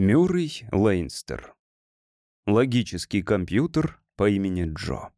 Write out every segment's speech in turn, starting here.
Мюррей Лейнстер. Логический компьютер по имени Джо.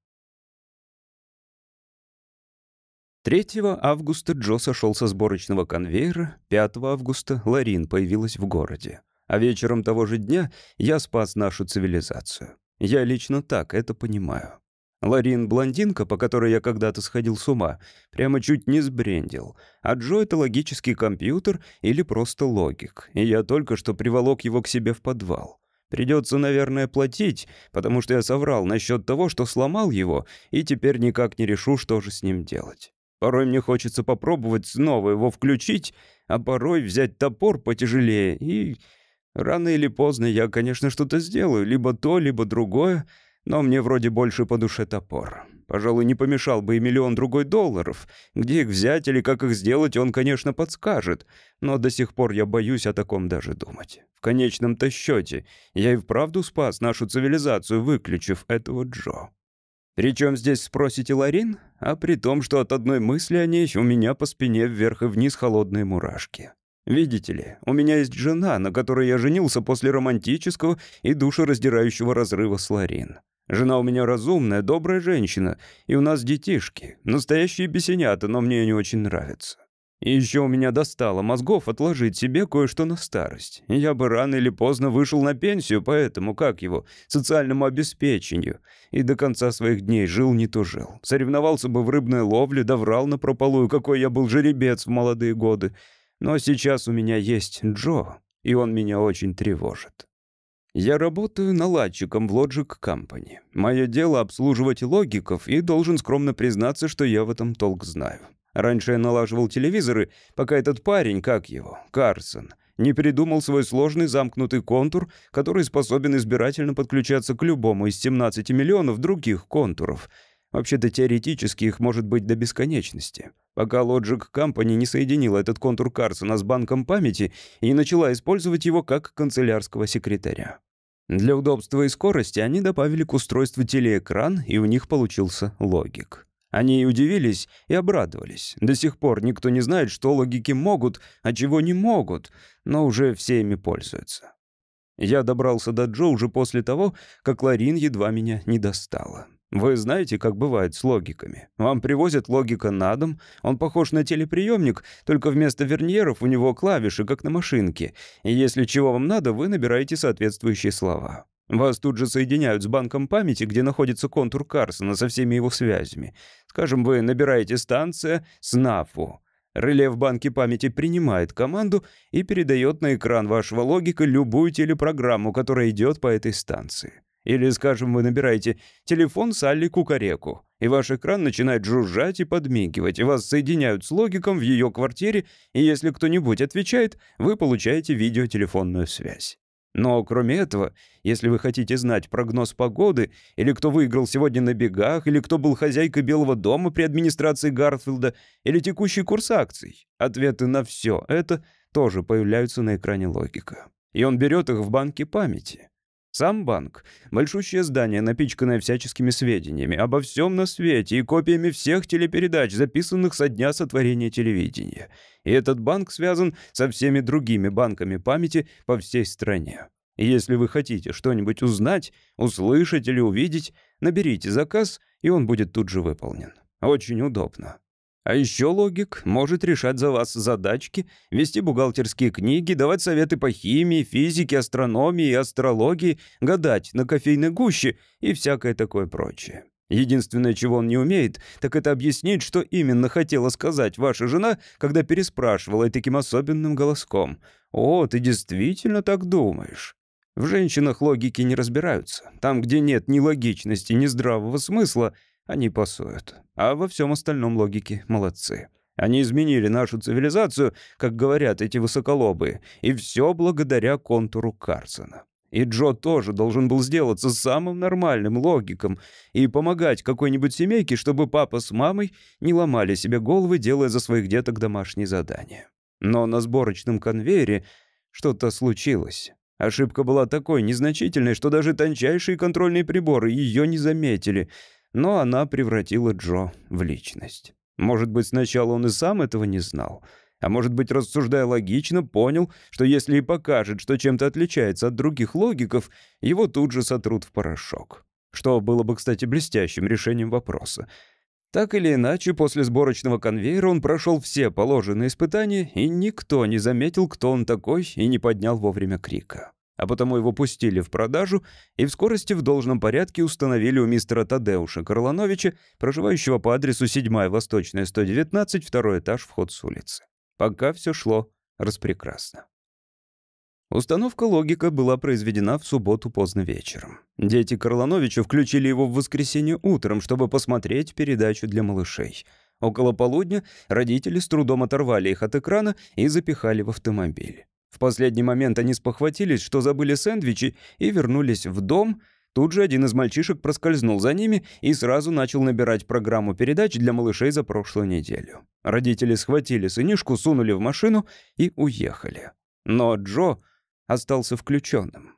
3 августа Джо сошел со сборочного конвейера, 5 августа Ларин появилась в городе. А вечером того же дня я спас нашу цивилизацию. Я лично так это понимаю. Ларин — блондинка, по которой я когда-то сходил с ума, прямо чуть не сбрендил. А Джо — это логический компьютер или просто логик. И я только что приволок его к себе в подвал. Придется, наверное, платить, потому что я соврал насчет того, что сломал его, и теперь никак не решу, что же с ним делать. Порой мне хочется попробовать снова его включить, а порой взять топор потяжелее, и рано или поздно я, конечно, что-то сделаю, либо то, либо другое, но мне вроде больше по душе топор. Пожалуй, не помешал бы и миллион другой долларов. Где их взять или как их сделать, он, конечно, подскажет. Но до сих пор я боюсь о таком даже думать. В конечном-то счете, я и вправду спас нашу цивилизацию, выключив этого Джо. Причем здесь, спросите, Ларин? А при том, что от одной мысли о ней у меня по спине вверх и вниз холодные мурашки. Видите ли, у меня есть жена, на которой я женился после романтического и душераздирающего разрыва с Ларин. Жена у меня разумная, добрая женщина, и у нас детишки. Настоящие бесенята, но мне не очень нравятся. И еще у меня достало мозгов отложить себе кое-что на старость. Я бы рано или поздно вышел на пенсию, поэтому, как его, социальному обеспечению. И до конца своих дней жил не то жил. Соревновался бы в рыбной ловле, да врал напропалую, какой я был жеребец в молодые годы. Но сейчас у меня есть Джо, и он меня очень тревожит. Я работаю наладчиком в Logic Company. Мое дело обслуживать логиков, и должен скромно признаться, что я в этом толк знаю. Раньше я налаживал телевизоры, пока этот парень, как его, Карсон, не придумал свой сложный замкнутый контур, который способен избирательно подключаться к любому из 17 миллионов других контуров. Вообще-то теоретически их может быть до бесконечности. Пока Logic Company не соединила этот контур Карсона с банком памяти и начала использовать его как канцелярского секретаря. Для удобства и скорости они добавили к устройству телеэкран, и у них получился логик. Они и удивились, и обрадовались. До сих пор никто не знает, что логики могут, а чего не могут, но уже все ими пользуются. Я добрался до Джо уже после того, как Ларин едва меня не достала. Вы знаете, как бывает с логиками. Вам привозят логика на дом, он похож на телеприемник, только вместо верньеров у него клавиши, как на машинке. И если чего вам надо, вы набираете соответствующие слова. Вас тут же соединяют с банком памяти, где находится контур Карсона со всеми его связями. Скажем, вы набираете станция СНАФу. Реле в банке памяти принимает команду и передает на экран вашего логика любую телепрограмму, которая идет по этой станции. Или, скажем, вы набираете телефон Салли Кукареку, и ваш экран начинает жужжать и подмигивать, и вас соединяют с логиком в ее квартире, и если кто-нибудь отвечает, вы получаете видеотелефонную связь. Но кроме этого, если вы хотите знать прогноз погоды, или кто выиграл сегодня на бегах, или кто был хозяйкой Белого дома при администрации Гартфилда, или текущий курс акций, ответы на все это тоже появляются на экране логика. И он берет их в банке памяти. Сам банк — большущее здание, напичканное всяческими сведениями обо всем на свете и копиями всех телепередач, записанных со дня сотворения телевидения. И этот банк связан со всеми другими банками памяти по всей стране. И если вы хотите что-нибудь узнать, услышать или увидеть, наберите заказ, и он будет тут же выполнен. Очень удобно. А еще логик может решать за вас задачки, вести бухгалтерские книги, давать советы по химии, физике, астрономии и астрологии, гадать на кофейной гуще и всякое такое прочее. Единственное, чего он не умеет, так это объяснить, что именно хотела сказать ваша жена, когда переспрашивала таким особенным голоском. «О, ты действительно так думаешь?» В женщинах логики не разбираются. Там, где нет ни логичности, ни здравого смысла — они пасуют. А во всем остальном логики молодцы. Они изменили нашу цивилизацию, как говорят эти высоколобые, и все благодаря контуру Карсона. И Джо тоже должен был сделаться самым нормальным логиком и помогать какой-нибудь семейке, чтобы папа с мамой не ломали себе головы, делая за своих деток домашние задания. Но на сборочном конвейере что-то случилось. Ошибка была такой незначительной, что даже тончайшие контрольные приборы ее не заметили — но она превратила Джо в личность. Может быть, сначала он и сам этого не знал. А может быть, рассуждая логично, понял, что если и покажет, что чем-то отличается от других логиков, его тут же сотрут в порошок. Что было бы, кстати, блестящим решением вопроса. Так или иначе, после сборочного конвейера он прошел все положенные испытания, и никто не заметил, кто он такой, и не поднял вовремя крика. А потому его пустили в продажу и в скорости в должном порядке установили у мистера Тадеуша Карлановича, проживающего по адресу 7 Восточная, 119, второй этаж, вход с улицы. Пока все шло распрекрасно. Установка логика была произведена в субботу поздно вечером. Дети Карлановича включили его в воскресенье утром, чтобы посмотреть передачу для малышей. Около полудня родители с трудом оторвали их от экрана и запихали в автомобиль. В последний момент они спохватились, что забыли сэндвичи, и вернулись в дом. Тут же один из мальчишек проскользнул за ними и сразу начал набирать программу передач для малышей за прошлую неделю. Родители схватили сынишку, сунули в машину и уехали. Но Джо остался включенным.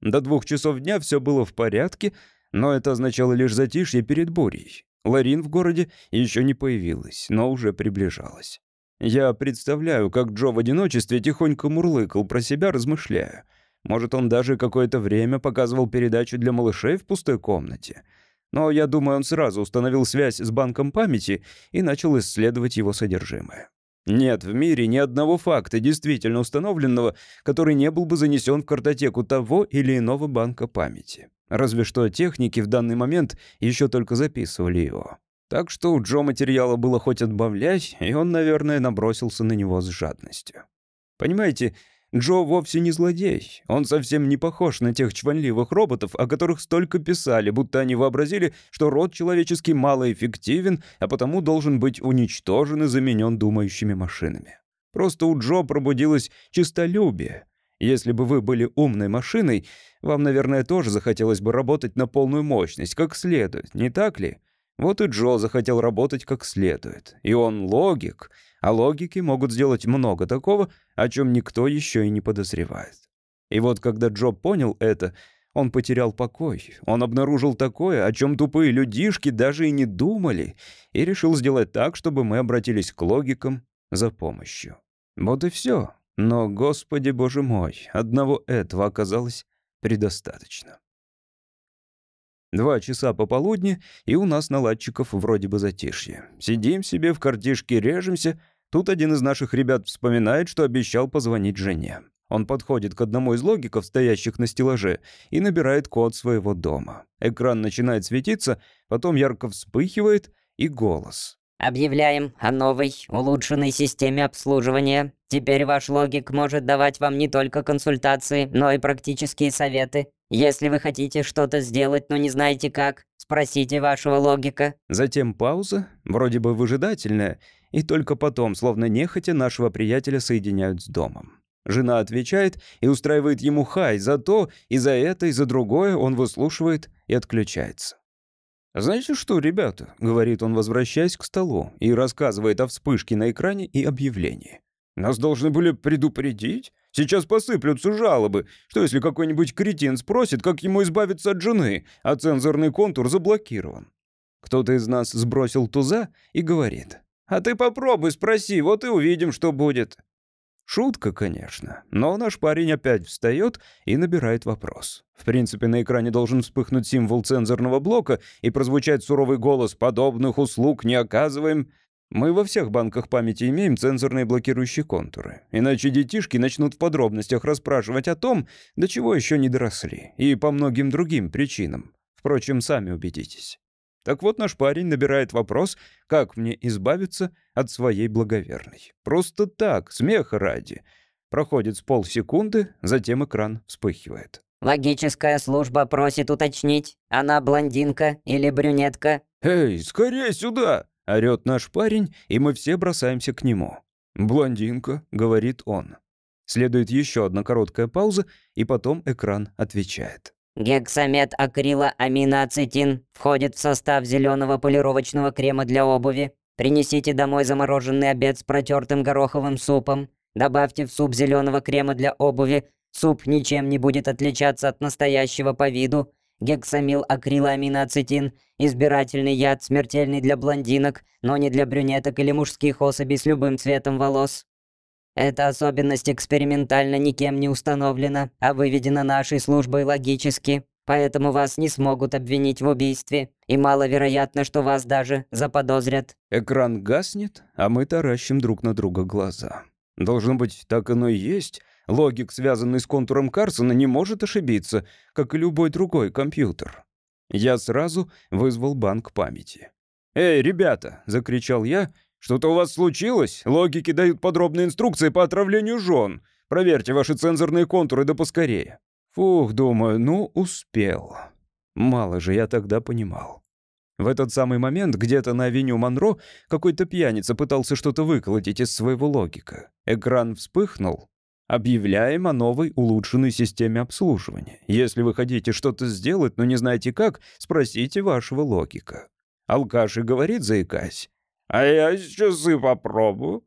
До двух часов дня все было в порядке, но это означало лишь затишье перед бурей. Ларин в городе еще не появилась, но уже приближалась. Я представляю, как Джо в одиночестве тихонько мурлыкал про себя, размышляя. Может, он даже какое-то время показывал передачу для малышей в пустой комнате. Но я думаю, он сразу установил связь с банком памяти и начал исследовать его содержимое. Нет в мире ни одного факта, действительно установленного, который не был бы занесен в картотеку того или иного банка памяти. Разве что техники в данный момент еще только записывали его. Так что у Джо материала было хоть отбавлять, и он, наверное, набросился на него с жадностью. Понимаете, Джо вовсе не злодей. Он совсем не похож на тех чванливых роботов, о которых столько писали, будто они вообразили, что род человеческий малоэффективен, а потому должен быть уничтожен и заменен думающими машинами. Просто у Джо пробудилось чистолюбие. Если бы вы были умной машиной, вам, наверное, тоже захотелось бы работать на полную мощность, как следует, не так ли? Вот и Джо захотел работать как следует. И он логик — а логики могут сделать много такого, о чем никто еще и не подозревает. И вот когда Джо понял это, он потерял покой. Он обнаружил такое, о чем тупые людишки даже и не думали, и решил сделать так, чтобы мы обратились к логикам за помощью. Вот и все. Но, Господи Боже мой, одного этого оказалось предостаточно. Два часа пополудни, и у нас наладчиков вроде бы затишье. Сидим себе в картишке, режемся, Тут один из наших ребят вспоминает, что обещал позвонить жене. Он подходит к одному из логиков, стоящих на стеллаже, и набирает код своего дома. Экран начинает светиться, потом ярко вспыхивает, и голос. Объявляем о новой, улучшенной системе обслуживания. Теперь ваш логик может давать вам не только консультации, но и практические советы. Если вы хотите что-то сделать, но не знаете как, спросите вашего логика. Затем пауза, вроде бы выжидательная, и только потом, словно нехотя, нашего приятеля соединяют с домом. Жена отвечает и устраивает ему хай за то, и за это, и за другое он выслушивает и отключается. «Знаете что, ребята?» — говорит он, возвращаясь к столу, и рассказывает о вспышке на экране и объявлении. «Нас должны были предупредить. Сейчас посыплются жалобы. Что если какой-нибудь кретин спросит, как ему избавиться от жены, а цензорный контур заблокирован?» Кто-то из нас сбросил туза и говорит. А ты попробуй спроси, вот и увидим, что будет». Шутка, конечно, но наш парень опять встает и набирает вопрос. В принципе, на экране должен вспыхнуть символ цензорного блока и прозвучать суровый голос «Подобных услуг не оказываем». Мы во всех банках памяти имеем цензорные блокирующие контуры. Иначе детишки начнут в подробностях расспрашивать о том, до чего еще не доросли, и по многим другим причинам. Впрочем, сами убедитесь. Так вот наш парень набирает вопрос, как мне избавиться от своей благоверной. Просто так, смеха ради. Проходит с полсекунды, затем экран вспыхивает. Логическая служба просит уточнить, она блондинка или брюнетка. «Эй, скорее сюда!» — орёт наш парень, и мы все бросаемся к нему. «Блондинка», — говорит он. Следует еще одна короткая пауза, и потом экран отвечает. Гексамет акриламиноацетин входит в состав зеленого полировочного крема для обуви. Принесите домой замороженный обед с протертым гороховым супом. Добавьте в суп зеленого крема для обуви. Суп ничем не будет отличаться от настоящего по виду. гексамил акриламиноацетин, избирательный яд, смертельный для блондинок, но не для брюнеток или мужских особей с любым цветом волос. Эта особенность экспериментально никем не установлена, а выведена нашей службой логически, поэтому вас не смогут обвинить в убийстве, и маловероятно, что вас даже заподозрят». Экран гаснет, а мы таращим друг на друга глаза. Должно быть, так оно и есть. Логик, связанный с контуром Карсона, не может ошибиться, как и любой другой компьютер. Я сразу вызвал банк памяти. «Эй, ребята!» — закричал я, «Что-то у вас случилось? Логики дают подробные инструкции по отравлению жен. Проверьте ваши цензорные контуры да поскорее». Фух, думаю, ну, успел. Мало же я тогда понимал. В этот самый момент где-то на авеню Монро какой-то пьяница пытался что-то выколотить из своего логика. Экран вспыхнул. Объявляем о новой улучшенной системе обслуживания. Если вы хотите что-то сделать, но не знаете как, спросите вашего логика. Алкаш и говорит, заикаясь. А я часы попробую.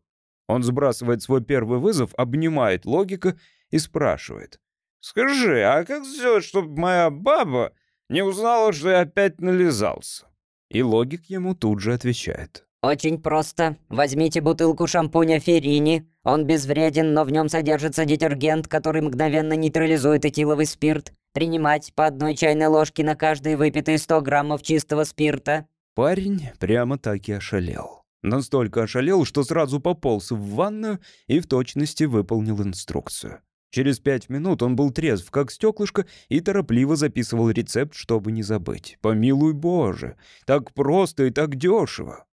Он сбрасывает свой первый вызов, обнимает логика и спрашивает. «Скажи, а как сделать, чтобы моя баба не узнала, что я опять нализался?» И логик ему тут же отвечает. «Очень просто. Возьмите бутылку шампуня Феррини. Он безвреден, но в нем содержится детергент, который мгновенно нейтрализует этиловый спирт. Принимать по одной чайной ложке на каждые выпитые 100 граммов чистого спирта. Парень прямо так и ошалел. Настолько ошалел, что сразу пополз в ванную и в точности выполнил инструкцию. Через пять минут он был трезв, как стеклышко, и торопливо записывал рецепт, чтобы не забыть. Помилуй Боже, так просто и так дешево.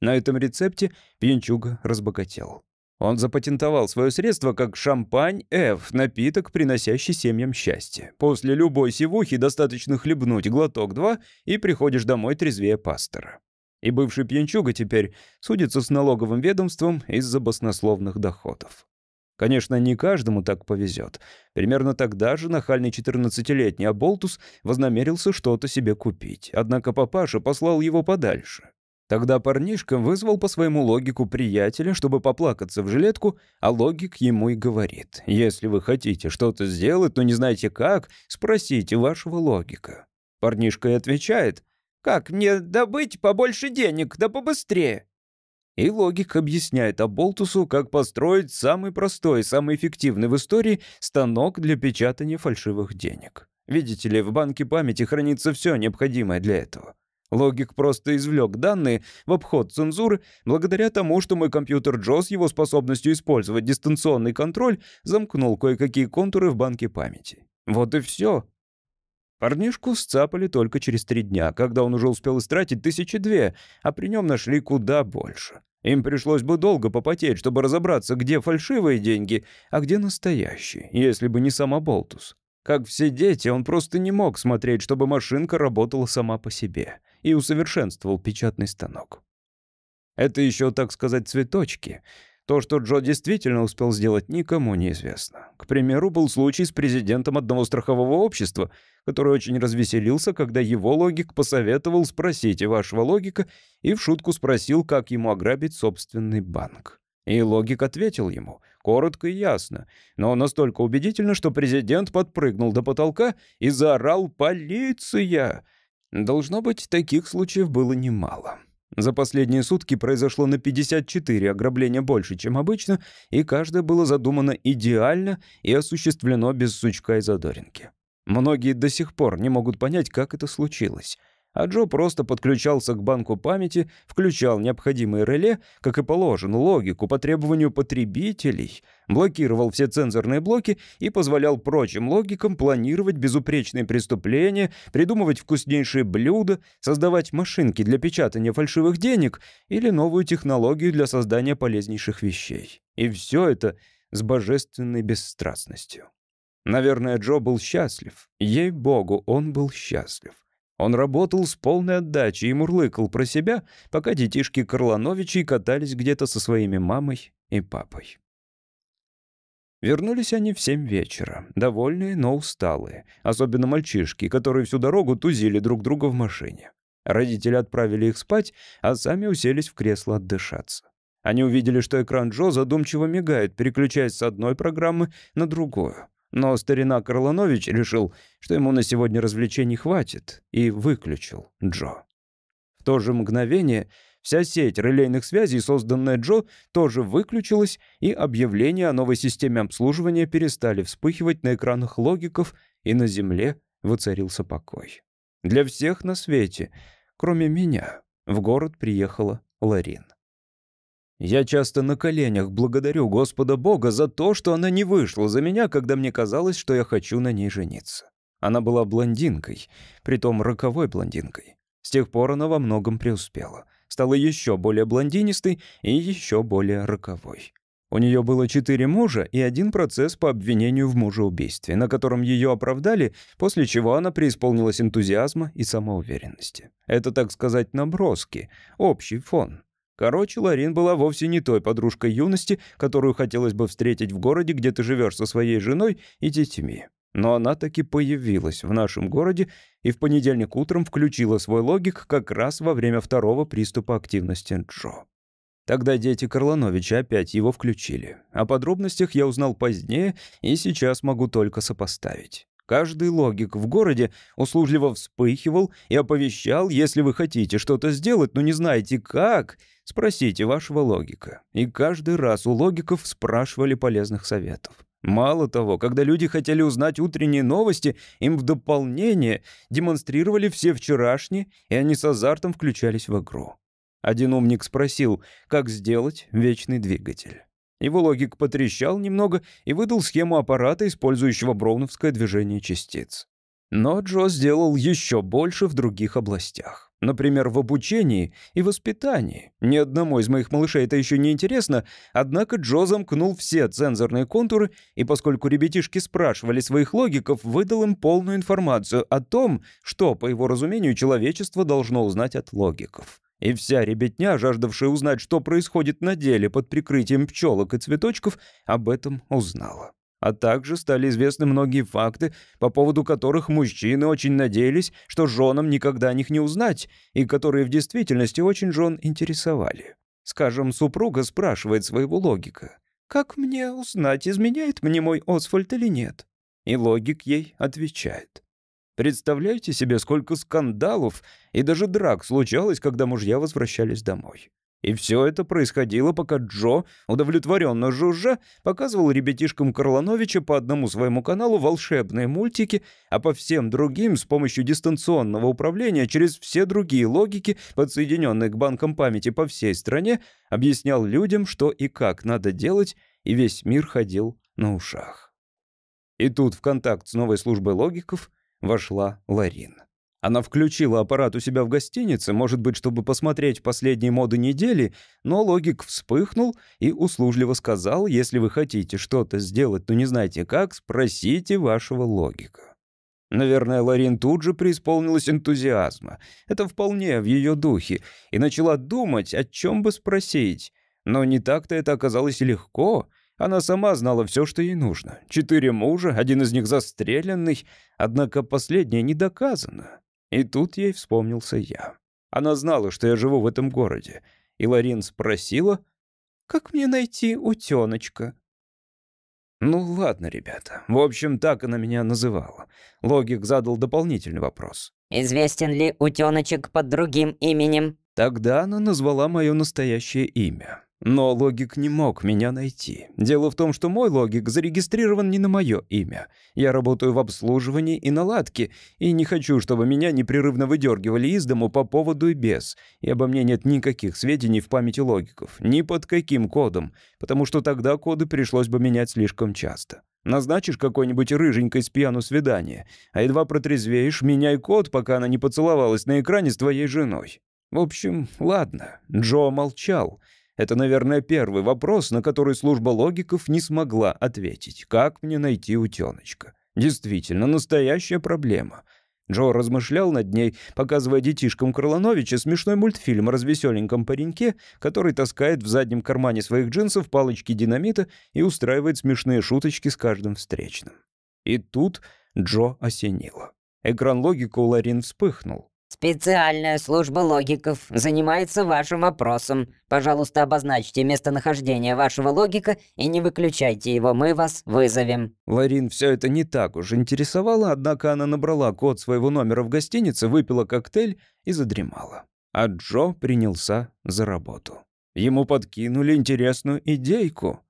На этом рецепте пьянчуга разбогател. Он запатентовал свое средство как шампань F, напиток, приносящий семьям счастье. После любой сивухи достаточно хлебнуть глоток-два, и приходишь домой трезвее пастора. И бывший пьянчуга теперь судится с налоговым ведомством из-за баснословных доходов. Конечно, не каждому так повезет. Примерно тогда же нахальный 14-летний Аболтус вознамерился что-то себе купить. Однако папаша послал его подальше. Тогда парнишка вызвал по своему логику приятеля, чтобы поплакаться в жилетку, а логик ему и говорит, «Если вы хотите что-то сделать, но не знаете как, спросите вашего логика». Парнишка и отвечает, «Как мне добыть побольше денег, да побыстрее?» И логик объясняет Аболтусу, как построить самый простой, самый эффективный в истории станок для печатания фальшивых денег. Видите ли, в банке памяти хранится все необходимое для этого. Логик просто извлек данные в обход цензуры благодаря тому, что мой компьютер Джо с его способностью использовать дистанционный контроль замкнул кое-какие контуры в банке памяти. Вот и все. Парнишку сцапали только через три дня, когда он уже успел истратить тысячи две, а при нем нашли куда больше. Им пришлось бы долго попотеть, чтобы разобраться, где фальшивые деньги, а где настоящие, если бы не сам Болтус. Как все дети, он просто не мог смотреть, чтобы машинка работала сама по себе и усовершенствовал печатный станок. Это еще, так сказать, цветочки. То, что Джо действительно успел сделать, никому не известно. К примеру, был случай с президентом одного страхового общества, который очень развеселился, когда его логик посоветовал спросить вашего логика и в шутку спросил, как ему ограбить собственный банк. И логик ответил ему, коротко и ясно, но настолько убедительно, что президент подпрыгнул до потолка и заорал «Полиция!» Должно быть, таких случаев было немало. За последние сутки произошло на 54 ограбления больше, чем обычно, и каждое было задумано идеально и осуществлено без сучка и задоринки. Многие до сих пор не могут понять, как это случилось а Джо просто подключался к банку памяти, включал необходимые реле, как и положено, логику по требованию потребителей, блокировал все цензорные блоки и позволял прочим логикам планировать безупречные преступления, придумывать вкуснейшие блюда, создавать машинки для печатания фальшивых денег или новую технологию для создания полезнейших вещей. И все это с божественной бесстрастностью. Наверное, Джо был счастлив. Ей-богу, он был счастлив. Он работал с полной отдачей и мурлыкал про себя, пока детишки Карлановичи катались где-то со своими мамой и папой. Вернулись они в семь вечера, довольные, но усталые, особенно мальчишки, которые всю дорогу тузили друг друга в машине. Родители отправили их спать, а сами уселись в кресло отдышаться. Они увидели, что экран Джо задумчиво мигает, переключаясь с одной программы на другую. Но старина Карланович решил, что ему на сегодня развлечений хватит, и выключил Джо. В то же мгновение вся сеть релейных связей, созданная Джо, тоже выключилась, и объявления о новой системе обслуживания перестали вспыхивать на экранах логиков, и на Земле воцарился покой. Для всех на свете, кроме меня, в город приехала Ларин. Я часто на коленях благодарю Господа Бога за то, что она не вышла за меня, когда мне казалось, что я хочу на ней жениться. Она была блондинкой, притом роковой блондинкой. С тех пор она во многом преуспела. Стала еще более блондинистой и еще более роковой. У нее было четыре мужа и один процесс по обвинению в мужеубийстве, на котором ее оправдали, после чего она преисполнилась энтузиазма и самоуверенности. Это, так сказать, наброски, общий фон. Короче, Ларин была вовсе не той подружкой юности, которую хотелось бы встретить в городе, где ты живешь со своей женой и детьми. Но она таки появилась в нашем городе и в понедельник утром включила свой логик как раз во время второго приступа активности Джо. Тогда дети Карлановича опять его включили. О подробностях я узнал позднее и сейчас могу только сопоставить. Каждый логик в городе услужливо вспыхивал и оповещал, если вы хотите что-то сделать, но не знаете как, спросите вашего логика. И каждый раз у логиков спрашивали полезных советов. Мало того, когда люди хотели узнать утренние новости, им в дополнение демонстрировали все вчерашние, и они с азартом включались в игру. Один умник спросил, как сделать вечный двигатель. Его логик потрещал немного и выдал схему аппарата, использующего броуновское движение частиц. Но Джо сделал еще больше в других областях. Например, в обучении и воспитании. Ни одному из моих малышей это еще не интересно, однако Джо замкнул все цензорные контуры, и поскольку ребятишки спрашивали своих логиков, выдал им полную информацию о том, что, по его разумению, человечество должно узнать от логиков. И вся ребятня, жаждавшая узнать, что происходит на деле под прикрытием пчелок и цветочков, об этом узнала. А также стали известны многие факты, по поводу которых мужчины очень надеялись, что женам никогда о них не узнать, и которые в действительности очень жен интересовали. Скажем, супруга спрашивает своего логика, «Как мне узнать, изменяет мне мой Освальд или нет?» И логик ей отвечает, Представляете себе, сколько скандалов и даже драк случалось, когда мужья возвращались домой. И все это происходило, пока Джо, удовлетворенно жужжа, показывал ребятишкам Карлановича по одному своему каналу волшебные мультики, а по всем другим с помощью дистанционного управления через все другие логики, подсоединенные к банкам памяти по всей стране, объяснял людям, что и как надо делать, и весь мир ходил на ушах. И тут в контакт с новой службой логиков вошла Ларин. Она включила аппарат у себя в гостинице, может быть, чтобы посмотреть последние моды недели, но логик вспыхнул и услужливо сказал, если вы хотите что-то сделать, но не знаете как, спросите вашего логика. Наверное, Ларин тут же преисполнилась энтузиазма. Это вполне в ее духе. И начала думать, о чем бы спросить. Но не так-то это оказалось легко — она сама знала все, что ей нужно. Четыре мужа, один из них застреленный, однако последнее не доказано. И тут ей вспомнился я. Она знала, что я живу в этом городе. И Ларин спросила, «Как мне найти утёночка?» Ну ладно, ребята. В общем, так она меня называла. Логик задал дополнительный вопрос. «Известен ли утёночек под другим именем?» Тогда она назвала мое настоящее имя. Но логик не мог меня найти. Дело в том, что мой логик зарегистрирован не на мое имя. Я работаю в обслуживании и наладке, и не хочу, чтобы меня непрерывно выдергивали из дому по поводу и без. И обо мне нет никаких сведений в памяти логиков, ни под каким кодом, потому что тогда коды пришлось бы менять слишком часто. Назначишь какой-нибудь рыженькой с пьяну свидание, а едва протрезвеешь, меняй код, пока она не поцеловалась на экране с твоей женой. В общем, ладно, Джо молчал. Это, наверное, первый вопрос, на который служба логиков не смогла ответить. Как мне найти утёночка? Действительно, настоящая проблема. Джо размышлял над ней, показывая детишкам Крылановича смешной мультфильм о развеселеньком пареньке, который таскает в заднем кармане своих джинсов палочки динамита и устраивает смешные шуточки с каждым встречным. И тут Джо осенило. Экран логика у Ларин вспыхнул. Специальная служба логиков занимается вашим опросом. Пожалуйста, обозначьте местонахождение вашего логика и не выключайте его, мы вас вызовем». Ларин все это не так уж интересовало, однако она набрала код своего номера в гостинице, выпила коктейль и задремала. А Джо принялся за работу. Ему подкинули интересную идейку.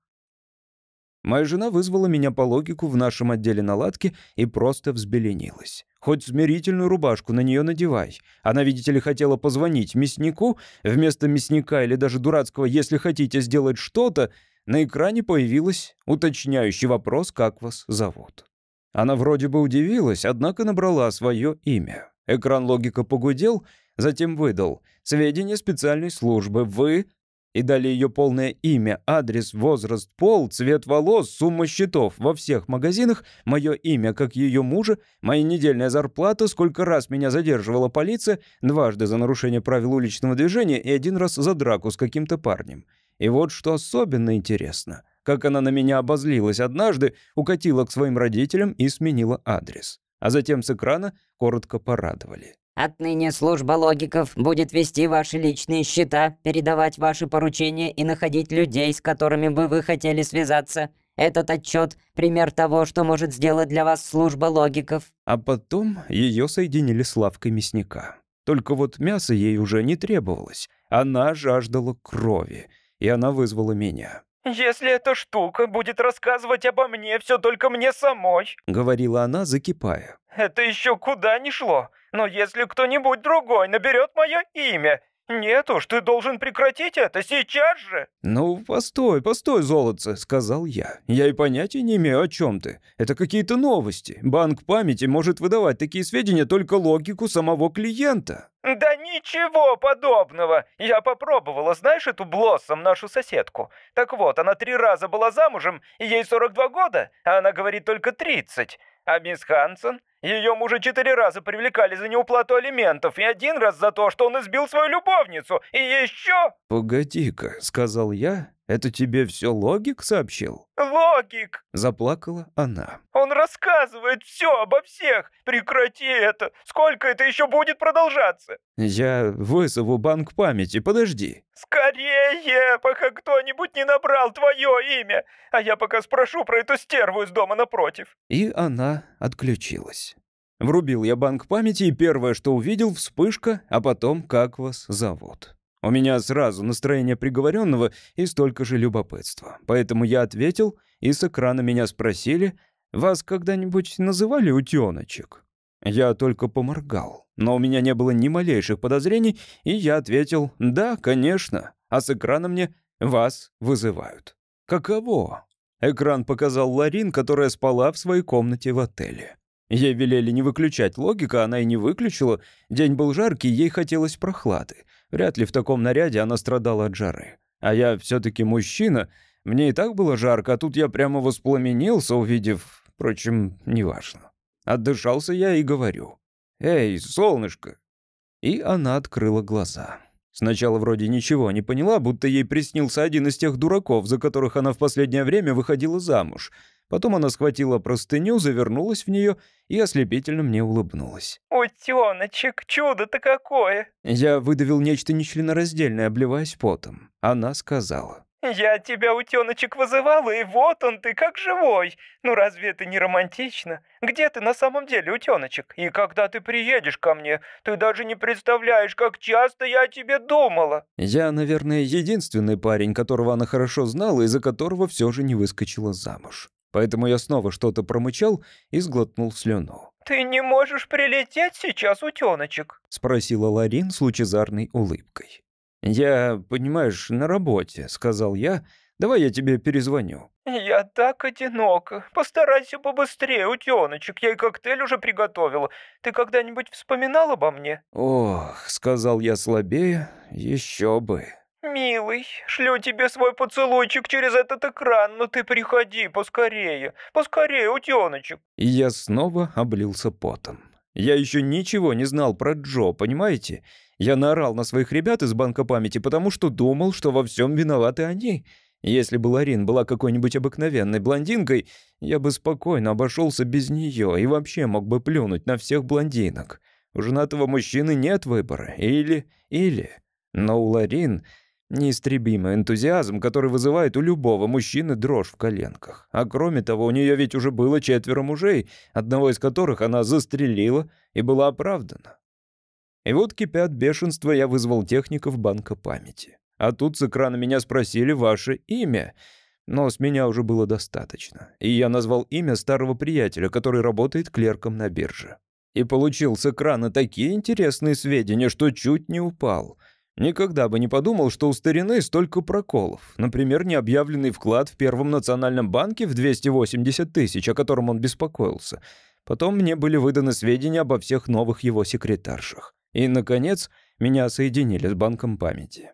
Моя жена вызвала меня по логику в нашем отделе наладки и просто взбеленилась. Хоть смирительную рубашку на нее надевай. Она, видите ли, хотела позвонить мяснику. Вместо мясника или даже дурацкого «если хотите сделать что-то», на экране появился уточняющий вопрос «как вас зовут?». Она вроде бы удивилась, однако набрала свое имя. Экран логика погудел, затем выдал «Сведения специальной службы. Вы и дали ее полное имя, адрес, возраст, пол, цвет волос, сумма счетов во всех магазинах, мое имя, как ее мужа, моя недельная зарплата, сколько раз меня задерживала полиция, дважды за нарушение правил уличного движения и один раз за драку с каким-то парнем. И вот что особенно интересно, как она на меня обозлилась однажды, укатила к своим родителям и сменила адрес. А затем с экрана коротко порадовали. Отныне служба логиков будет вести ваши личные счета, передавать ваши поручения и находить людей, с которыми бы вы хотели связаться. Этот отчет — пример того, что может сделать для вас служба логиков». А потом ее соединили с лавкой мясника. Только вот мясо ей уже не требовалось. Она жаждала крови, и она вызвала меня. «Если эта штука будет рассказывать обо мне все только мне самой», — говорила она, закипая. «Это еще куда ни шло. Но если кто-нибудь другой наберет мое имя, нет уж, ты должен прекратить это сейчас же!» «Ну, постой, постой, золотце», — сказал я. «Я и понятия не имею, о чем ты. Это какие-то новости. Банк памяти может выдавать такие сведения только логику самого клиента». «Да ничего подобного! Я попробовала, знаешь эту Блоссом, нашу соседку? Так вот, она три раза была замужем, ей 42 года, а она говорит только 30. А мисс Хансон? Ее мужа четыре раза привлекали за неуплату алиментов и один раз за то, что он избил свою любовницу. И еще...» «Погоди-ка», — сказал я, — «это тебе все логик сообщил?» «Логик!» — заплакала она. «Он рассказывает все обо всех! Прекрати это! Сколько это еще будет продолжаться?» «Я вызову банк памяти, подожди». «Скорее, пока кто-нибудь не набрал твое имя! А я пока спрошу про эту стерву из дома напротив». И она отключилась. Врубил я банк памяти, и первое, что увидел, вспышка, а потом «Как вас зовут?». У меня сразу настроение приговоренного и столько же любопытства. Поэтому я ответил, и с экрана меня спросили, «Вас когда-нибудь называли утёночек?» Я только поморгал, но у меня не было ни малейших подозрений, и я ответил, «Да, конечно». А с экрана мне «Вас вызывают». «Каково?» Экран показал Ларин, которая спала в своей комнате в отеле. Ей велели не выключать логика, она и не выключила. День был жаркий, ей хотелось прохлады. Вряд ли в таком наряде она страдала от жары. А я все-таки мужчина. Мне и так было жарко, а тут я прямо воспламенился, увидев... Впрочем, неважно. Отдышался я и говорю. «Эй, солнышко!» И она открыла глаза. Сначала вроде ничего не поняла, будто ей приснился один из тех дураков, за которых она в последнее время выходила замуж — Потом она схватила простыню, завернулась в нее и ослепительно мне улыбнулась. «Утёночек, чудо-то какое!» Я выдавил нечто нечленораздельное, обливаясь потом. Она сказала. «Я тебя, утёночек, вызывала, и вот он ты, как живой. Ну разве это не романтично? Где ты на самом деле, утёночек? И когда ты приедешь ко мне, ты даже не представляешь, как часто я о тебе думала». Я, наверное, единственный парень, которого она хорошо знала, из-за которого все же не выскочила замуж. Поэтому я снова что-то промычал и сглотнул слюну. «Ты не можешь прилететь сейчас, утёночек?» — спросила Ларин с лучезарной улыбкой. «Я, понимаешь, на работе», — сказал я. «Давай я тебе перезвоню». «Я так одинока. Постарайся побыстрее, утёночек. Я и коктейль уже приготовила. Ты когда-нибудь вспоминал обо мне?» «Ох», — сказал я слабее, — «еще бы». «Милый, шлю тебе свой поцелуйчик через этот экран, но ты приходи поскорее, поскорее, утёночек». И я снова облился потом. Я еще ничего не знал про Джо, понимаете? Я наорал на своих ребят из банка памяти, потому что думал, что во всем виноваты они. Если бы Ларин была какой-нибудь обыкновенной блондинкой, я бы спокойно обошелся без нее и вообще мог бы плюнуть на всех блондинок. У женатого мужчины нет выбора. Или, или. Но у Ларин неистребимый энтузиазм, который вызывает у любого мужчины дрожь в коленках. А кроме того, у нее ведь уже было четверо мужей, одного из которых она застрелила и была оправдана. И вот, кипя от бешенства, я вызвал техников банка памяти. А тут с экрана меня спросили ваше имя. Но с меня уже было достаточно. И я назвал имя старого приятеля, который работает клерком на бирже. И получил с экрана такие интересные сведения, что чуть не упал. Никогда бы не подумал, что у старины столько проколов. Например, необъявленный вклад в Первом национальном банке в 280 тысяч, о котором он беспокоился. Потом мне были выданы сведения обо всех новых его секретаршах. И, наконец, меня соединили с банком памяти.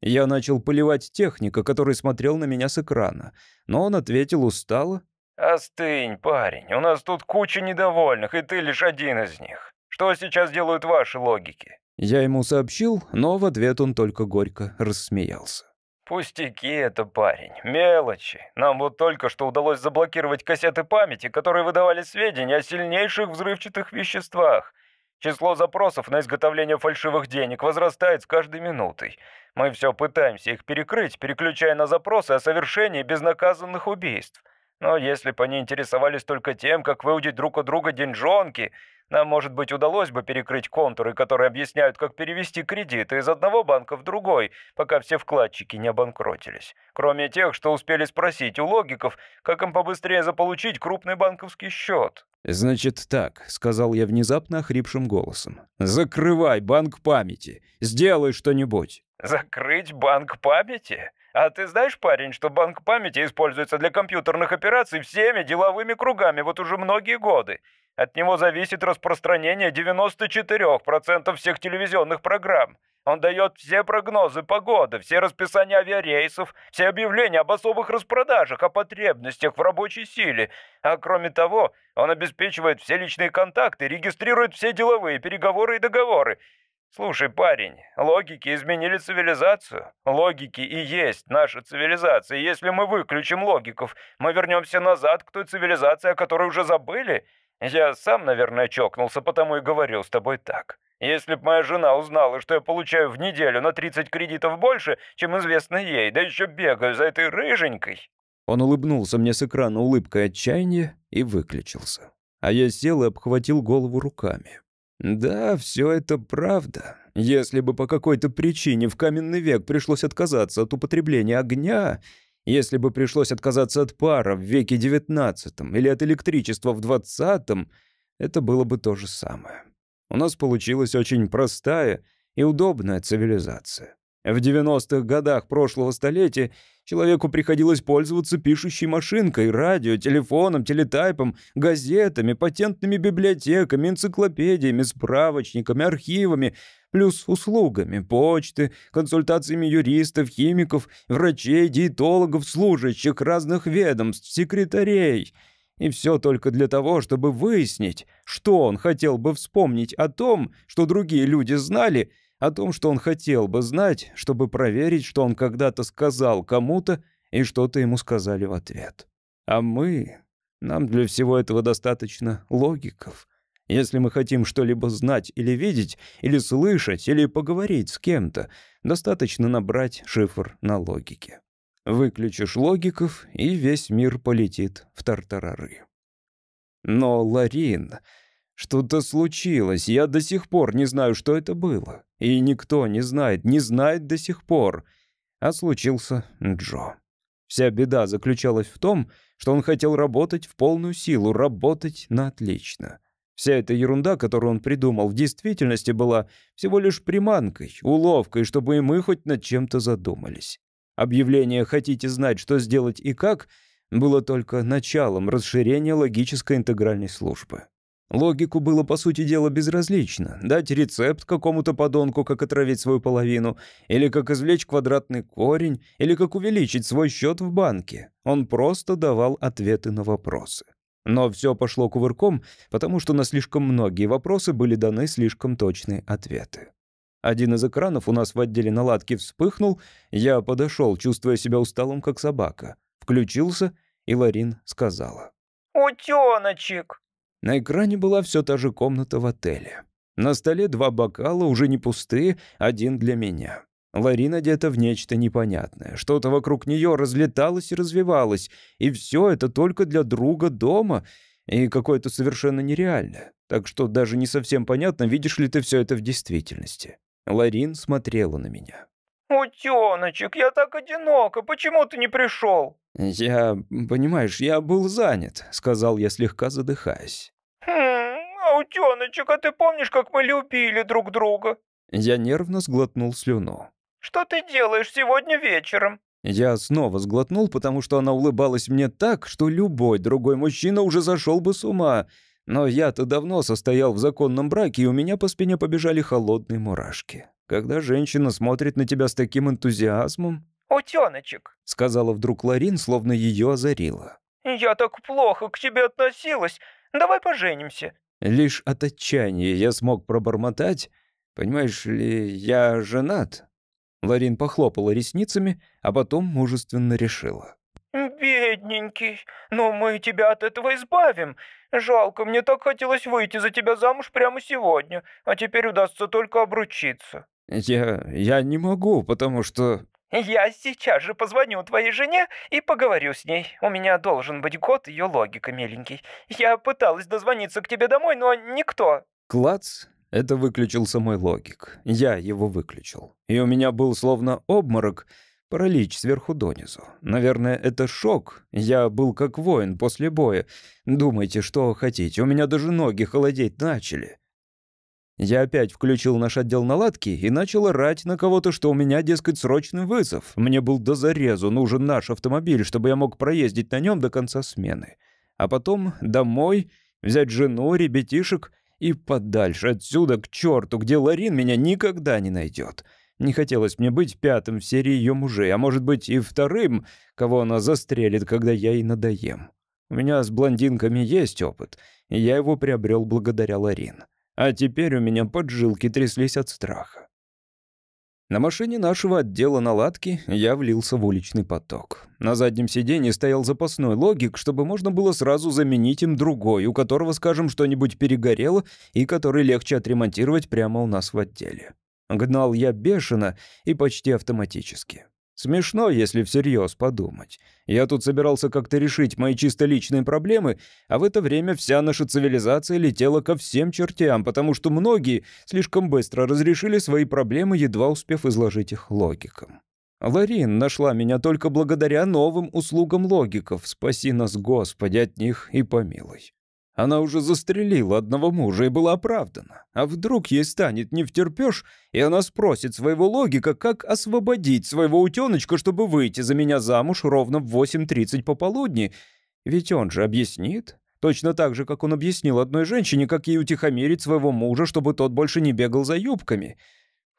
Я начал поливать техника, который смотрел на меня с экрана, но он ответил устало. «Остынь, парень, у нас тут куча недовольных, и ты лишь один из них. Что сейчас делают ваши логики?» Я ему сообщил, но в ответ он только горько рассмеялся. «Пустяки это, парень, мелочи. Нам вот только что удалось заблокировать кассеты памяти, которые выдавали сведения о сильнейших взрывчатых веществах. Число запросов на изготовление фальшивых денег возрастает с каждой минутой. Мы все пытаемся их перекрыть, переключая на запросы о совершении безнаказанных убийств. Но если бы они интересовались только тем, как выудить друг у друга деньжонки, нам, может быть, удалось бы перекрыть контуры, которые объясняют, как перевести кредиты из одного банка в другой, пока все вкладчики не обанкротились. Кроме тех, что успели спросить у логиков, как им побыстрее заполучить крупный банковский счет. «Значит так», — сказал я внезапно охрипшим голосом. «Закрывай банк памяти. Сделай что-нибудь». «Закрыть банк памяти? А ты знаешь, парень, что банк памяти используется для компьютерных операций всеми деловыми кругами вот уже многие годы? От него зависит распространение 94% всех телевизионных программ. Он дает все прогнозы погоды, все расписания авиарейсов, все объявления об особых распродажах, о потребностях в рабочей силе. А кроме того, он обеспечивает все личные контакты, регистрирует все деловые переговоры и договоры. Слушай, парень, логики изменили цивилизацию. Логики и есть наша цивилизация. Если мы выключим логиков, мы вернемся назад к той цивилизации, о которой уже забыли. Я сам, наверное, чокнулся, потому и говорил с тобой так. Если б моя жена узнала, что я получаю в неделю на 30 кредитов больше, чем известно ей, да еще бегаю за этой рыженькой...» Он улыбнулся мне с экрана улыбкой отчаяния и выключился. А я сел и обхватил голову руками. Да, все это правда. Если бы по какой-то причине в каменный век пришлось отказаться от употребления огня, если бы пришлось отказаться от пара в веке девятнадцатом или от электричества в двадцатом, это было бы то же самое. У нас получилась очень простая и удобная цивилизация. В 90-х годах прошлого столетия человеку приходилось пользоваться пишущей машинкой, радио, телефоном, телетайпом, газетами, патентными библиотеками, энциклопедиями, справочниками, архивами, плюс услугами почты, консультациями юристов, химиков, врачей, диетологов, служащих разных ведомств, секретарей. И все только для того, чтобы выяснить, что он хотел бы вспомнить о том, что другие люди знали, о том, что он хотел бы знать, чтобы проверить, что он когда-то сказал кому-то, и что-то ему сказали в ответ. А мы... Нам для всего этого достаточно логиков. Если мы хотим что-либо знать или видеть, или слышать, или поговорить с кем-то, достаточно набрать шифр на логике. Выключишь логиков, и весь мир полетит в тартарары. Но, Ларин, что-то случилось, я до сих пор не знаю, что это было. И никто не знает, не знает до сих пор. А случился Джо. Вся беда заключалась в том, что он хотел работать в полную силу, работать на отлично. Вся эта ерунда, которую он придумал, в действительности была всего лишь приманкой, уловкой, чтобы и мы хоть над чем-то задумались. Объявление «хотите знать, что сделать и как» было только началом расширения логической интегральной службы. Логику было, по сути дела, безразлично. Дать рецепт какому-то подонку, как отравить свою половину, или как извлечь квадратный корень, или как увеличить свой счет в банке. Он просто давал ответы на вопросы. Но все пошло кувырком, потому что на слишком многие вопросы были даны слишком точные ответы. Один из экранов у нас в отделе наладки вспыхнул, я подошел, чувствуя себя усталым, как собака. Включился, и Ларин сказала. «Утеночек!» На экране была все та же комната в отеле. На столе два бокала, уже не пустые, один для меня. Ларин одета в нечто непонятное. Что-то вокруг нее разлеталось и развивалось. И все это только для друга дома. И какое-то совершенно нереальное. Так что даже не совсем понятно, видишь ли ты все это в действительности. Ларин смотрела на меня. «Утеночек, я так одинока, почему ты не пришел?» «Я, понимаешь, я был занят», — сказал я, слегка задыхаясь. «Хм, а утеночек, а ты помнишь, как мы любили друг друга?» Я нервно сглотнул слюну. «Что ты делаешь сегодня вечером?» Я снова сглотнул, потому что она улыбалась мне так, что любой другой мужчина уже зашел бы с ума. Но я-то давно состоял в законном браке, и у меня по спине побежали холодные мурашки. Когда женщина смотрит на тебя с таким энтузиазмом... «Утеночек», — сказала вдруг Ларин, словно ее озарила. «Я так плохо к тебе относилась. Давай поженимся». Лишь от отчаяния я смог пробормотать. «Понимаешь ли, я женат». Ларин похлопала ресницами, а потом мужественно решила. «Бедненький, но мы тебя от этого избавим. Жалко, мне так хотелось выйти за тебя замуж прямо сегодня, а теперь удастся только обручиться». «Я... я не могу, потому что...» «Я сейчас же позвоню твоей жене и поговорю с ней. У меня должен быть год ее логика, миленький. Я пыталась дозвониться к тебе домой, но никто». Клац, это выключился мой логик. Я его выключил. И у меня был словно обморок, паралич сверху донизу. Наверное, это шок. Я был как воин после боя. Думайте, что хотите. У меня даже ноги холодеть начали. Я опять включил наш отдел наладки и начал орать на кого-то, что у меня, дескать, срочный вызов. Мне был до зарезу нужен наш автомобиль, чтобы я мог проездить на нем до конца смены. А потом домой, взять жену, ребятишек и подальше отсюда, к черту, где Ларин меня никогда не найдет. Не хотелось мне быть пятым в серии ее мужей, а может быть и вторым, кого она застрелит, когда я ей надоем. У меня с блондинками есть опыт, и я его приобрел благодаря Ларин. А теперь у меня поджилки тряслись от страха. На машине нашего отдела наладки я влился в уличный поток. На заднем сиденье стоял запасной логик, чтобы можно было сразу заменить им другой, у которого, скажем, что-нибудь перегорело и который легче отремонтировать прямо у нас в отделе. Гнал я бешено и почти автоматически. Смешно, если всерьез подумать. Я тут собирался как-то решить мои чисто личные проблемы, а в это время вся наша цивилизация летела ко всем чертям, потому что многие слишком быстро разрешили свои проблемы, едва успев изложить их логикам. Ларин нашла меня только благодаря новым услугам логиков. Спаси нас, Господи, от них и помилуй. Она уже застрелила одного мужа и была оправдана. А вдруг ей станет не втерпёшь, и она спросит своего логика, как освободить своего утёночка, чтобы выйти за меня замуж ровно в 8.30 пополудни. Ведь он же объяснит. Точно так же, как он объяснил одной женщине, как ей утихомирить своего мужа, чтобы тот больше не бегал за юбками.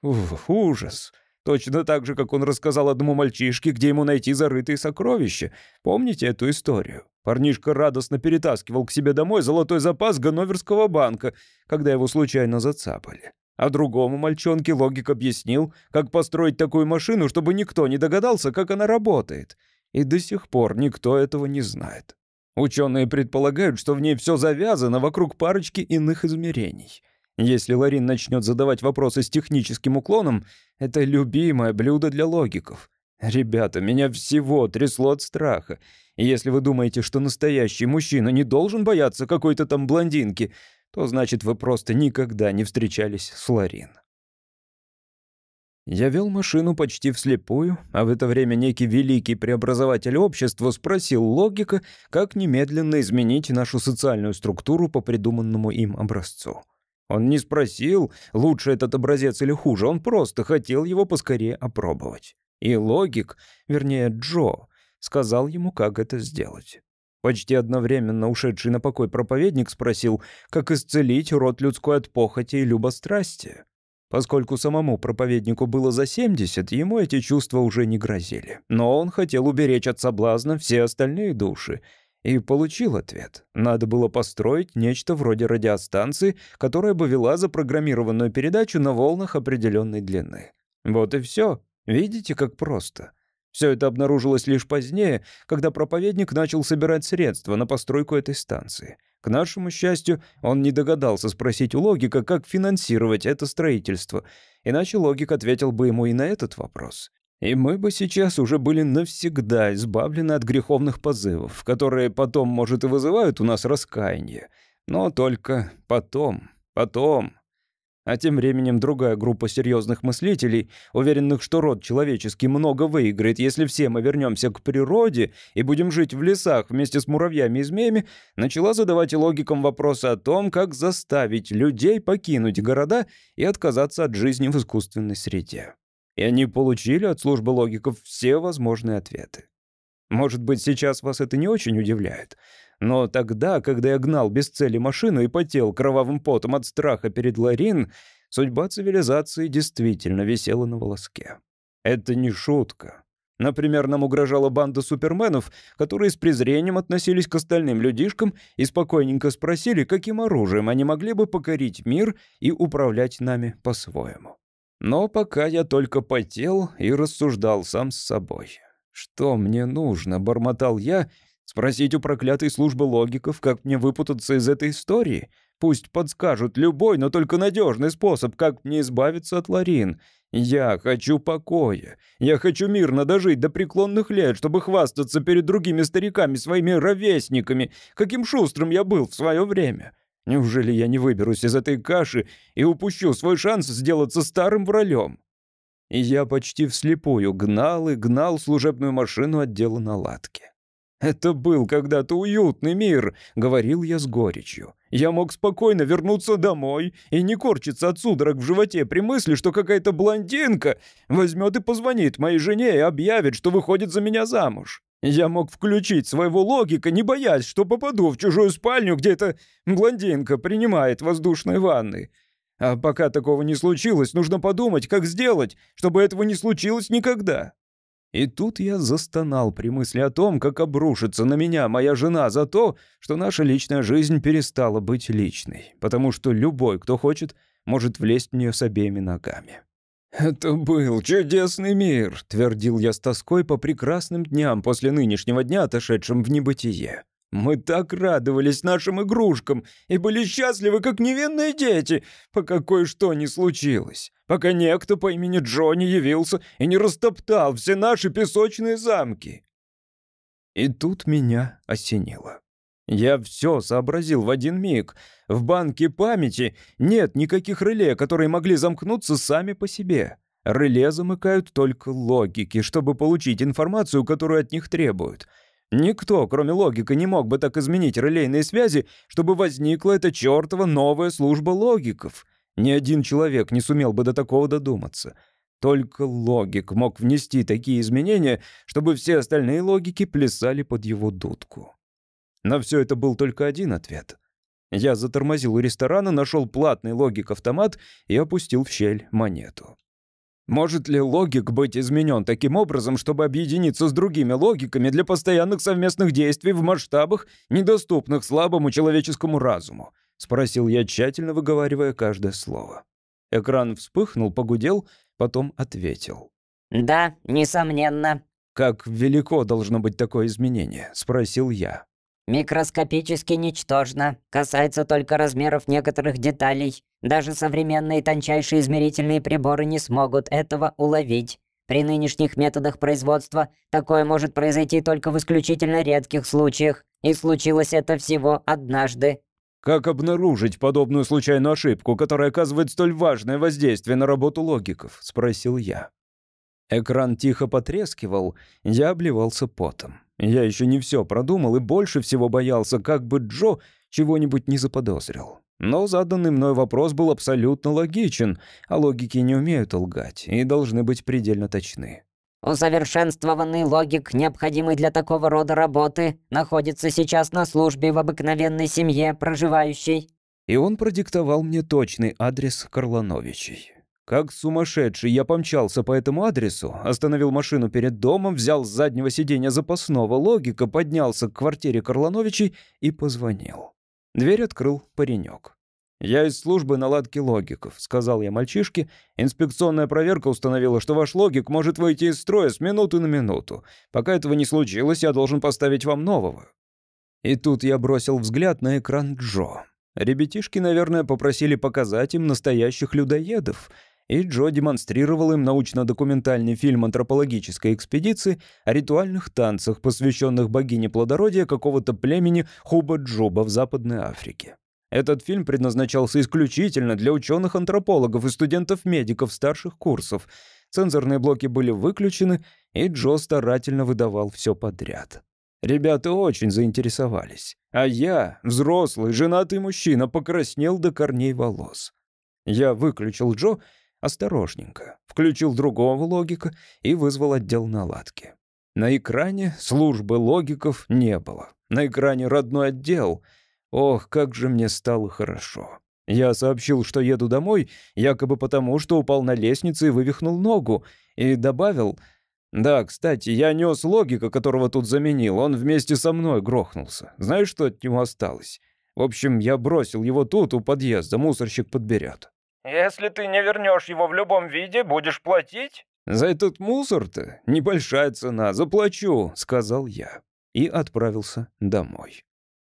Ух, ужас. Точно так же, как он рассказал одному мальчишке, где ему найти зарытые сокровища. Помните эту историю? Парнишка радостно перетаскивал к себе домой золотой запас Ганноверского банка, когда его случайно зацапали. А другому мальчонке логик объяснил, как построить такую машину, чтобы никто не догадался, как она работает. И до сих пор никто этого не знает. Ученые предполагают, что в ней все завязано вокруг парочки иных измерений — если Ларин начнет задавать вопросы с техническим уклоном, это любимое блюдо для логиков. Ребята, меня всего трясло от страха. Если вы думаете, что настоящий мужчина не должен бояться какой-то там блондинки, то значит вы просто никогда не встречались с Ларин. Я вел машину почти вслепую, а в это время некий великий преобразователь общества спросил логика, как немедленно изменить нашу социальную структуру по придуманному им образцу. Он не спросил, лучше этот образец или хуже, он просто хотел его поскорее опробовать. И логик, вернее Джо, сказал ему, как это сделать. Почти одновременно ушедший на покой проповедник спросил, как исцелить род людской от похоти и любострастия. Поскольку самому проповеднику было за 70, ему эти чувства уже не грозили. Но он хотел уберечь от соблазна все остальные души — и получил ответ. Надо было построить нечто вроде радиостанции, которая бы вела запрограммированную передачу на волнах определенной длины. Вот и все. Видите, как просто. Все это обнаружилось лишь позднее, когда проповедник начал собирать средства на постройку этой станции. К нашему счастью, он не догадался спросить у логика, как финансировать это строительство, иначе логик ответил бы ему и на этот вопрос. И мы бы сейчас уже были навсегда избавлены от греховных позывов, которые потом, может, и вызывают у нас раскаяние. Но только потом, потом. А тем временем другая группа серьезных мыслителей, уверенных, что род человеческий много выиграет, если все мы вернемся к природе и будем жить в лесах вместе с муравьями и змеями, начала задавать логикам вопросы о том, как заставить людей покинуть города и отказаться от жизни в искусственной среде. И они получили от службы логиков все возможные ответы. Может быть, сейчас вас это не очень удивляет, но тогда, когда я гнал без цели машину и потел кровавым потом от страха перед Ларин, судьба цивилизации действительно висела на волоске. Это не шутка. Например, нам угрожала банда суперменов, которые с презрением относились к остальным людишкам и спокойненько спросили, каким оружием они могли бы покорить мир и управлять нами по-своему. Но пока я только потел и рассуждал сам с собой. «Что мне нужно?» — бормотал я Спросить у проклятой службы логиков, как мне выпутаться из этой истории? Пусть подскажут любой, но только надежный способ, как мне избавиться от Ларин. Я хочу покоя. Я хочу мирно дожить до преклонных лет, чтобы хвастаться перед другими стариками, своими ровесниками, каким шустрым я был в свое время. Неужели я не выберусь из этой каши и упущу свой шанс сделаться старым вралем? И я почти вслепую гнал и гнал служебную машину отдела наладки. «Это был когда-то уютный мир», — говорил я с горечью. «Я мог спокойно вернуться домой и не корчиться от судорог в животе при мысли, что какая-то блондинка возьмет и позвонит моей жене и объявит, что выходит за меня замуж. Я мог включить своего логика, не боясь, что попаду в чужую спальню, где эта блондинка принимает воздушные ванны. А пока такого не случилось, нужно подумать, как сделать, чтобы этого не случилось никогда». И тут я застонал при мысли о том, как обрушится на меня моя жена за то, что наша личная жизнь перестала быть личной, потому что любой, кто хочет, может влезть в нее с обеими ногами. «Это был чудесный мир», — твердил я с тоской по прекрасным дням после нынешнего дня, отошедшим в небытие. Мы так радовались нашим игрушкам и были счастливы, как невинные дети, пока кое-что не случилось, пока некто по имени Джонни явился и не растоптал все наши песочные замки. И тут меня осенило. Я все сообразил в один миг. В банке памяти нет никаких реле, которые могли замкнуться сами по себе. Реле замыкают только логики, чтобы получить информацию, которую от них требуют — Никто, кроме логика, не мог бы так изменить релейные связи, чтобы возникла эта чертова новая служба логиков. Ни один человек не сумел бы до такого додуматься. Только логик мог внести такие изменения, чтобы все остальные логики плясали под его дудку. На все это был только один ответ. Я затормозил у ресторана, нашел платный логик-автомат и опустил в щель монету. Может ли логик быть изменен таким образом, чтобы объединиться с другими логиками для постоянных совместных действий в масштабах, недоступных слабому человеческому разуму? Спросил я, тщательно выговаривая каждое слово. Экран вспыхнул, погудел, потом ответил. «Да, несомненно». «Как велико должно быть такое изменение?» — спросил я. Микроскопически ничтожно. Касается только размеров некоторых деталей. Даже современные тончайшие измерительные приборы не смогут этого уловить. При нынешних методах производства такое может произойти только в исключительно редких случаях. И случилось это всего однажды. Как обнаружить подобную случайную ошибку, которая оказывает столь важное воздействие на работу логиков? Спросил я. Экран тихо потрескивал, я обливался потом. Я еще не все продумал и больше всего боялся, как бы Джо чего-нибудь не заподозрил. Но заданный мной вопрос был абсолютно логичен, а логики не умеют лгать и должны быть предельно точны. Усовершенствованный логик, необходимый для такого рода работы, находится сейчас на службе в обыкновенной семье, проживающей. И он продиктовал мне точный адрес Карлановичей. Как сумасшедший, я помчался по этому адресу, остановил машину перед домом, взял с заднего сиденья запасного логика, поднялся к квартире Карлановичей и позвонил. Дверь открыл паренек. «Я из службы наладки логиков», — сказал я мальчишке. «Инспекционная проверка установила, что ваш логик может выйти из строя с минуты на минуту. Пока этого не случилось, я должен поставить вам нового». И тут я бросил взгляд на экран Джо. Ребятишки, наверное, попросили показать им настоящих людоедов, и Джо демонстрировал им научно-документальный фильм антропологической экспедиции о ритуальных танцах, посвященных богине плодородия какого-то племени Хуба-Джуба в Западной Африке. Этот фильм предназначался исключительно для ученых-антропологов и студентов-медиков старших курсов. Цензорные блоки были выключены, и Джо старательно выдавал все подряд. Ребята очень заинтересовались. А я, взрослый, женатый мужчина, покраснел до корней волос. Я выключил Джо осторожненько, включил другого логика и вызвал отдел наладки. На экране службы логиков не было. На экране родной отдел — Ох, как же мне стало хорошо. Я сообщил, что еду домой, якобы потому, что упал на лестнице и вывихнул ногу, и добавил... Да, кстати, я нес логика, которого тут заменил, он вместе со мной грохнулся. Знаешь, что от него осталось? В общем, я бросил его тут, у подъезда, мусорщик подберет. Если ты не вернешь его в любом виде, будешь платить? За этот мусор-то небольшая цена, заплачу, сказал я. И отправился домой.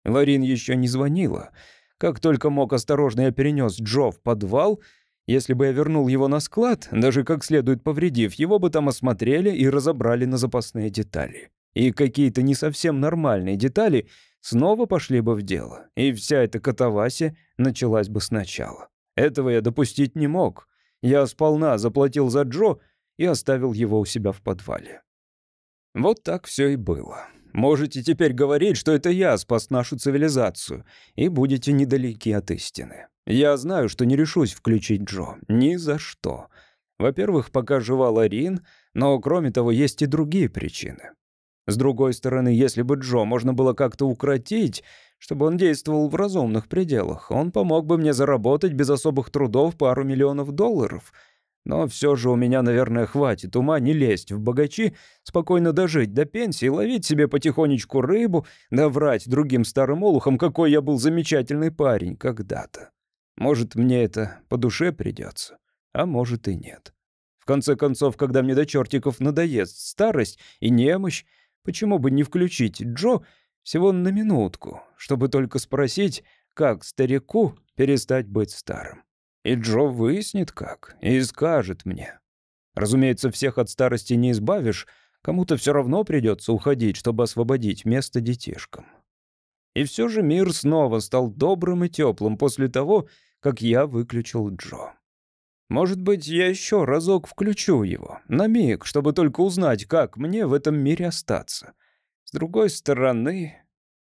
Ларин еще не звонила. Как только мог осторожно я перенес Джо в подвал. Если бы я вернул его на склад, даже как следует повредив, его бы там осмотрели и разобрали на запасные детали. И какие-то не совсем нормальные детали снова пошли бы в дело. И вся эта катавасия началась бы сначала. Этого я допустить не мог. Я сполна заплатил за Джо и оставил его у себя в подвале. Вот так все и было. Можете теперь говорить, что это я спас нашу цивилизацию, и будете недалеки от истины. Я знаю, что не решусь включить Джо. Ни за что. Во-первых, пока жива Ларин, но кроме того, есть и другие причины. С другой стороны, если бы Джо можно было как-то укротить, чтобы он действовал в разумных пределах, он помог бы мне заработать без особых трудов пару миллионов долларов — но все же у меня, наверное, хватит ума не лезть в богачи, спокойно дожить до пенсии, ловить себе потихонечку рыбу, да врать другим старым олухам, какой я был замечательный парень когда-то. Может, мне это по душе придется, а может и нет. В конце концов, когда мне до чертиков надоест старость и немощь, почему бы не включить Джо всего на минутку, чтобы только спросить, как старику перестать быть старым. И Джо выяснит как, и скажет мне. Разумеется, всех от старости не избавишь, кому-то все равно придется уходить, чтобы освободить место детишкам. И все же мир снова стал добрым и теплым после того, как я выключил Джо. Может быть, я еще разок включу его, на миг, чтобы только узнать, как мне в этом мире остаться. С другой стороны,